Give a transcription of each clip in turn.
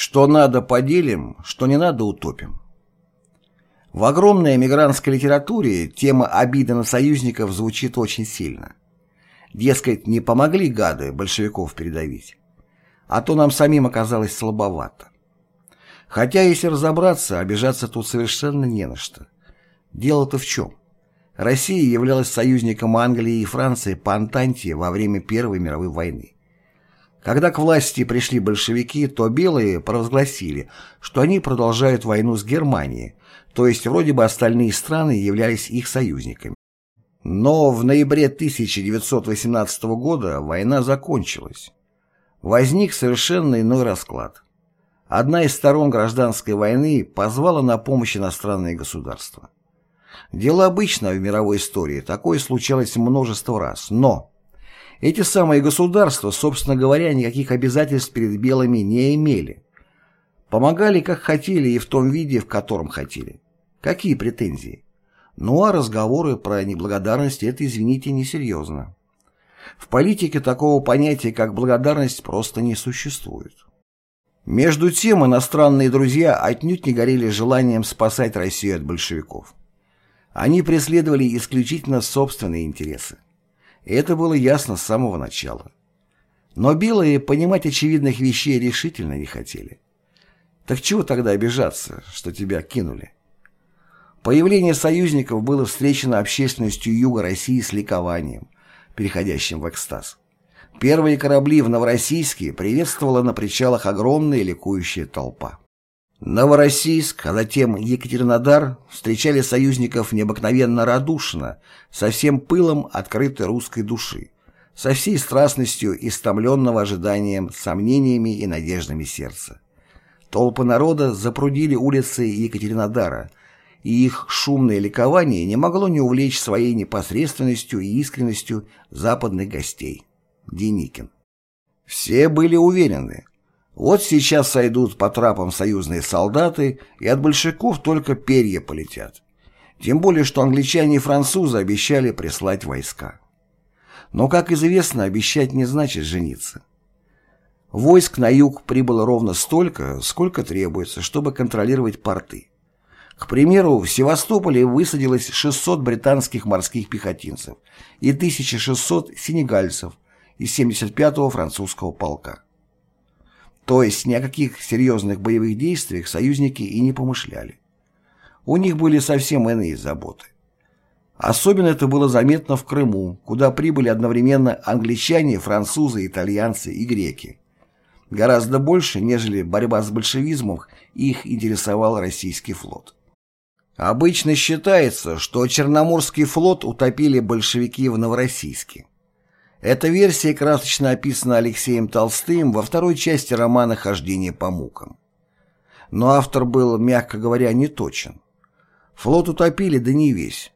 Что надо поделим, что не надо утопим. В огромной эмигрантской литературе тема обиды на союзников звучит очень сильно. Дескать, не помогли гады большевиков передавить. А то нам самим оказалось слабовато. Хотя, если разобраться, обижаться тут совершенно не на что. Дело-то в чем? Россия являлась союзником Англии и Франции по Антанте во время Первой мировой войны. Когда к власти пришли большевики, то белые провозгласили, что они продолжают войну с Германией, то есть вроде бы остальные страны являлись их союзниками. Но в ноябре 1918 года война закончилась. Возник совершенно иной расклад. Одна из сторон гражданской войны позвала на помощь иностранные государства. Дело обычное в мировой истории, такое случалось множество раз, но эти самые государства, собственно говоря, никаких обязательств перед белыми не имели. Помогали как хотели и в том виде, в котором хотели. Какие претензии? Ну а разговоры про неблагодарность – это, извините, несерьезно. В политике такого понятия, как благодарность, просто не существует. Между тем, иностранные друзья отнюдь не горели желанием спасать Россию от большевиков. Они преследовали исключительно собственные интересы. И это было ясно с самого начала. Но белые понимать очевидных вещей решительно не хотели. Так чего тогда обижаться, что тебя кинули? Появление союзников было встречено общественностью Юга России с ликованием, переходящим в экстаз. Первые корабли в Новороссийске приветствовала на причалах огромная ликующая толпа. Новороссийск, а затем Екатеринодар встречали союзников необыкновенно радушно, со всем пылом открытой русской души, со всей страстностью истомленного ожиданием, сомнениями и надеждами сердца. Толпы народа запрудили улицы Екатеринодара, и их шумное ликование не могло не увлечь своей непосредственностью и искренностью западных гостей. Деникин. Все были уверены, вот сейчас сойдут по трапам союзные солдаты, и от большевиков только перья полетят. Тем более, что англичане и французы обещали прислать войска. Но, как известно, обещать не значит жениться. Войск на юг прибыло ровно столько, сколько требуется, чтобы контролировать порты. К примеру, в Севастополе высадилось 600 британских морских пехотинцев и 1600 сенегальцев из 75-го французского полка. То есть ни о каких серьезных боевых действиях союзники и не помышляли. У них были совсем иные заботы. Особенно это было заметно в Крыму, куда прибыли одновременно англичане, французы, итальянцы и греки. Гораздо больше, нежели борьба с большевизмом, их интересовал российский флот. Обычно считается, что Черноморский флот утопили большевики в Новороссийске. Эта версия красочно описана Алексеем Толстым во второй части романа «Хождение по мукам». Но автор был, мягко говоря, не точен. Флот утопили, да не весь.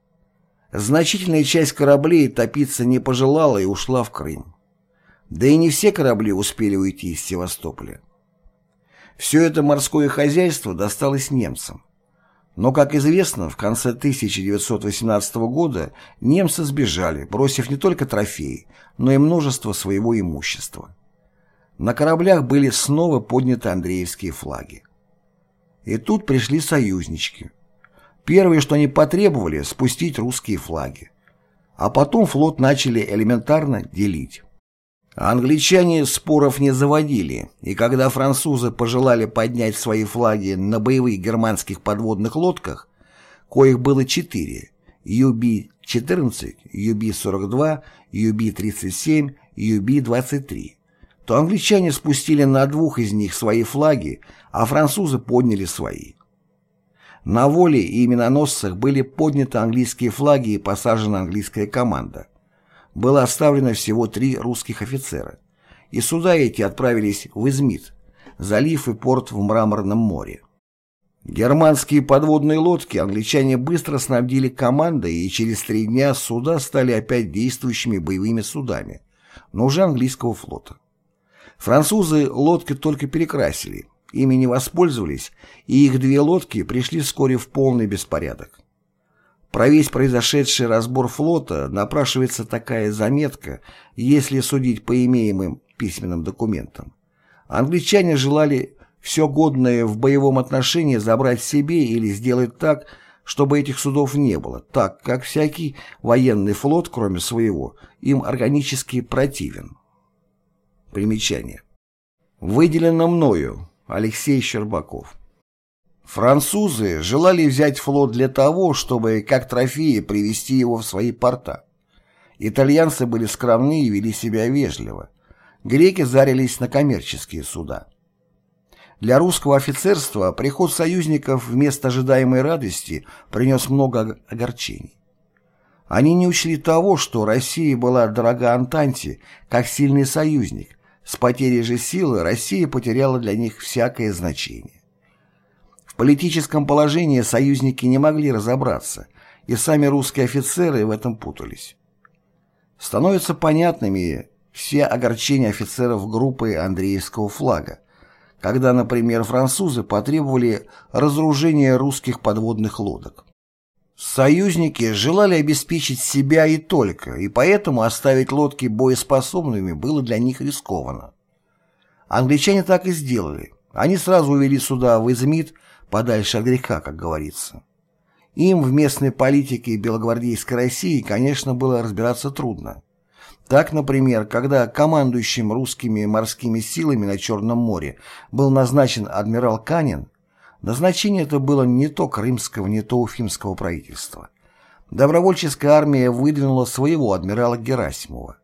Значительная часть кораблей топиться не пожелала и ушла в Крым. Да и не все корабли успели уйти из Севастополя. Все это морское хозяйство досталось немцам. Но, как известно, в конце 1918 года немцы сбежали, бросив не только трофеи, но и множество своего имущества. На кораблях были снова подняты Андреевские флаги. И тут пришли союзнички. Первое, что они потребовали, спустить русские флаги. А потом флот начали элементарно делить. Англичане споров не заводили, и когда французы пожелали поднять свои флаги на боевых германских подводных лодках, коих было четыре – UB-14, UB-42, UB-37, UB-23, то англичане спустили на двух из них свои флаги, а французы подняли свои. На воле и именоносцах были подняты английские флаги и посажена английская команда – было оставлено всего три русских офицера, и суда эти отправились в Измит, залив и порт в Мраморном море. Германские подводные лодки англичане быстро снабдили командой, и через три дня суда стали опять действующими боевыми судами, но уже английского флота. Французы лодки только перекрасили, ими не воспользовались, и их две лодки пришли вскоре в полный беспорядок. Про весь произошедший разбор флота напрашивается такая заметка, если судить по имеемым письменным документам. Англичане желали все годное в боевом отношении забрать себе или сделать так, чтобы этих судов не было, так как всякий военный флот, кроме своего, им органически противен. Примечание. Выделено мною Алексей Щербаков. Французы желали взять флот для того, чтобы как трофеи привести его в свои порта. Итальянцы были скромны и вели себя вежливо. Греки зарились на коммерческие суда. Для русского офицерства приход союзников вместо ожидаемой радости принес много огорчений. Они не учли того, что Россия была дорога Антанте как сильный союзник, с потерей же силы Россия потеряла для них всякое значение. Политическом положении союзники не могли разобраться, и сами русские офицеры в этом путались. Становятся понятными все огорчения офицеров группы Андреевского флага, когда, например, французы потребовали разоружения русских подводных лодок. Союзники желали обеспечить себя и только, и поэтому оставить лодки боеспособными было для них рискованно. Англичане так и сделали. Они сразу увели суда в Измит, подальше от греха, как говорится. Им в местной политике белогвардейской России, конечно, было разбираться трудно. Так, например, когда командующим русскими морскими силами на Черном море был назначен адмирал Канин, назначение это было не то крымского, не то уфимского правительства. Добровольческая армия выдвинула своего адмирала Герасимова.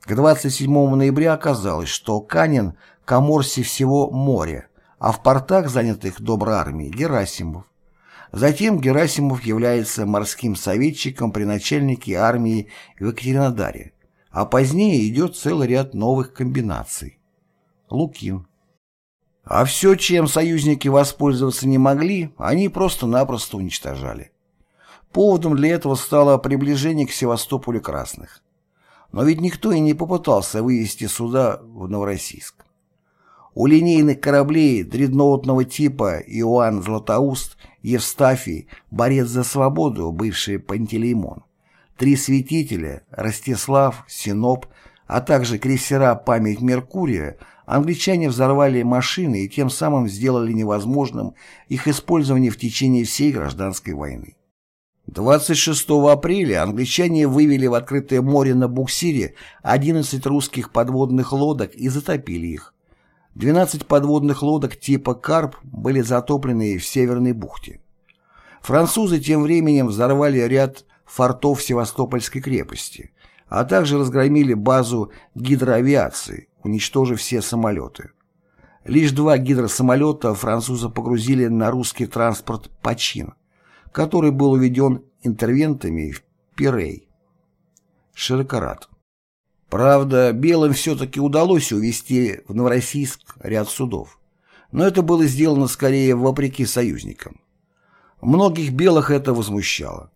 К 27 ноября оказалось, что Канин коморси всего море, а в портах, занятых доброй армией, Герасимов. Затем Герасимов является морским советчиком при начальнике армии в Екатеринодаре, а позднее идет целый ряд новых комбинаций. Лукин. А все, чем союзники воспользоваться не могли, они просто-напросто уничтожали. Поводом для этого стало приближение к Севастополю красных. Но ведь никто и не попытался вывести суда в Новороссийск. У линейных кораблей дредноутного типа Иоанн Златоуст, Евстафий, борец за свободу, бывший Пантелеймон, три святителя, Ростислав, Синоп, а также крейсера «Память Меркурия» англичане взорвали машины и тем самым сделали невозможным их использование в течение всей гражданской войны. 26 апреля англичане вывели в открытое море на буксире 11 русских подводных лодок и затопили их, 12 подводных лодок типа «Карп» были затоплены в Северной бухте. Французы тем временем взорвали ряд фортов Севастопольской крепости, а также разгромили базу гидроавиации, уничтожив все самолеты. Лишь два гидросамолета французы погрузили на русский транспорт «Почин», который был уведен интервентами в Пирей. Широкорат. Правда, белым все-таки удалось увести в Новороссийск ряд судов. Но это было сделано скорее вопреки союзникам. Многих белых это возмущало.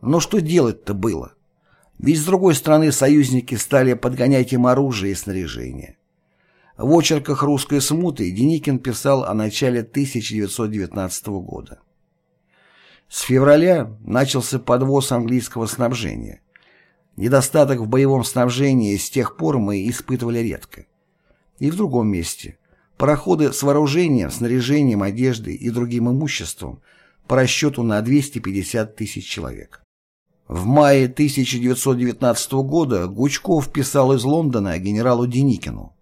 Но что делать-то было? Ведь с другой стороны союзники стали подгонять им оружие и снаряжение. В очерках «Русской смуты» Деникин писал о начале 1919 года. С февраля начался подвоз английского снабжения. Недостаток в боевом снабжении с тех пор мы испытывали редко. И в другом месте. Пароходы с вооружением, снаряжением, одеждой и другим имуществом по расчету на 250 тысяч человек. В мае 1919 года Гучков писал из Лондона генералу Деникину.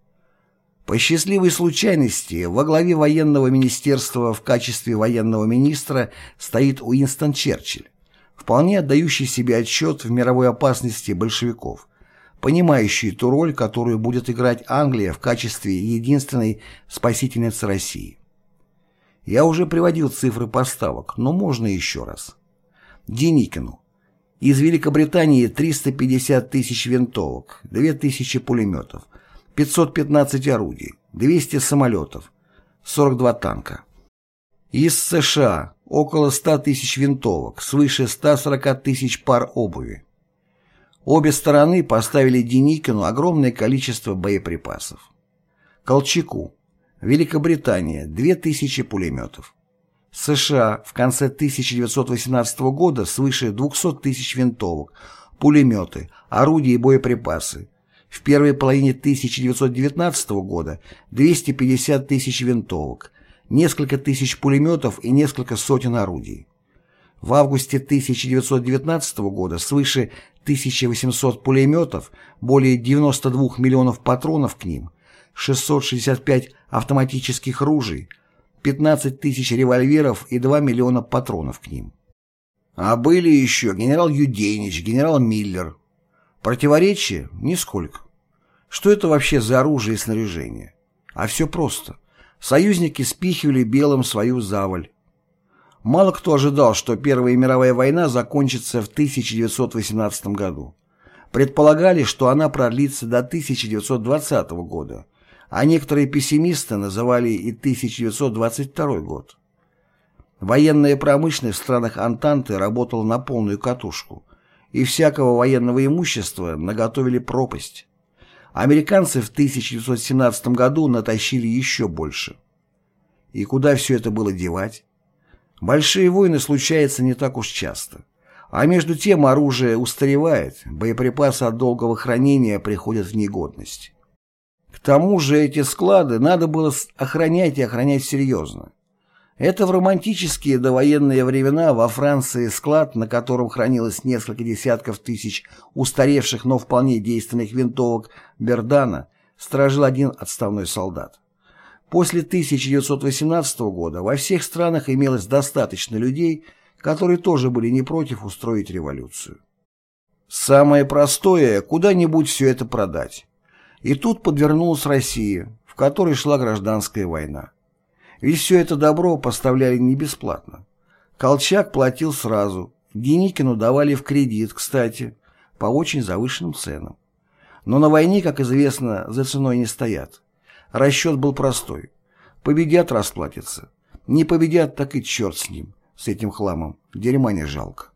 По счастливой случайности во главе военного министерства в качестве военного министра стоит Уинстон Черчилль вполне отдающий себе отчет в мировой опасности большевиков, понимающий ту роль, которую будет играть Англия в качестве единственной спасительницы России. Я уже приводил цифры поставок, но можно еще раз. Деникину. Из Великобритании 350 тысяч винтовок, 2000 пулеметов, 515 орудий, 200 самолетов, 42 танка. Из США около 100 тысяч винтовок, свыше 140 тысяч пар обуви. Обе стороны поставили Деникину огромное количество боеприпасов. Колчаку. Великобритания – 2000 пулеметов. США в конце 1918 года свыше 200 тысяч винтовок, пулеметы, орудия и боеприпасы, В первой половине 1919 года 250 тысяч винтовок, несколько тысяч пулеметов и несколько сотен орудий. В августе 1919 года свыше 1800 пулеметов, более 92 миллионов патронов к ним, 665 автоматических ружей, 15 тысяч револьверов и 2 миллиона патронов к ним. А были еще генерал Юденич, генерал Миллер. Противоречия? Нисколько. Что это вообще за оружие и снаряжение? А все просто. Союзники спихивали белым свою заваль. Мало кто ожидал, что Первая мировая война закончится в 1918 году. Предполагали, что она продлится до 1920 года, а некоторые пессимисты называли и 1922 год. Военная промышленность в странах Антанты работала на полную катушку, и всякого военного имущества наготовили пропасть. Американцы в 1917 году натащили еще больше. И куда все это было девать? Большие войны случаются не так уж часто. А между тем оружие устаревает, боеприпасы от долгого хранения приходят в негодность. К тому же эти склады надо было охранять и охранять серьезно. Это в романтические довоенные времена во Франции склад, на котором хранилось несколько десятков тысяч устаревших, но вполне действенных винтовок Бердана, сторожил один отставной солдат. После 1918 года во всех странах имелось достаточно людей, которые тоже были не против устроить революцию. Самое простое – куда-нибудь все это продать. И тут подвернулась Россия, в которой шла гражданская война. Ведь все это добро поставляли не бесплатно. Колчак платил сразу, Деникину давали в кредит, кстати, по очень завышенным ценам. Но на войне, как известно, за ценой не стоят. Расчет был простой. Победят – расплатятся. Не победят – так и черт с ним, с этим хламом. Дерьма не жалко.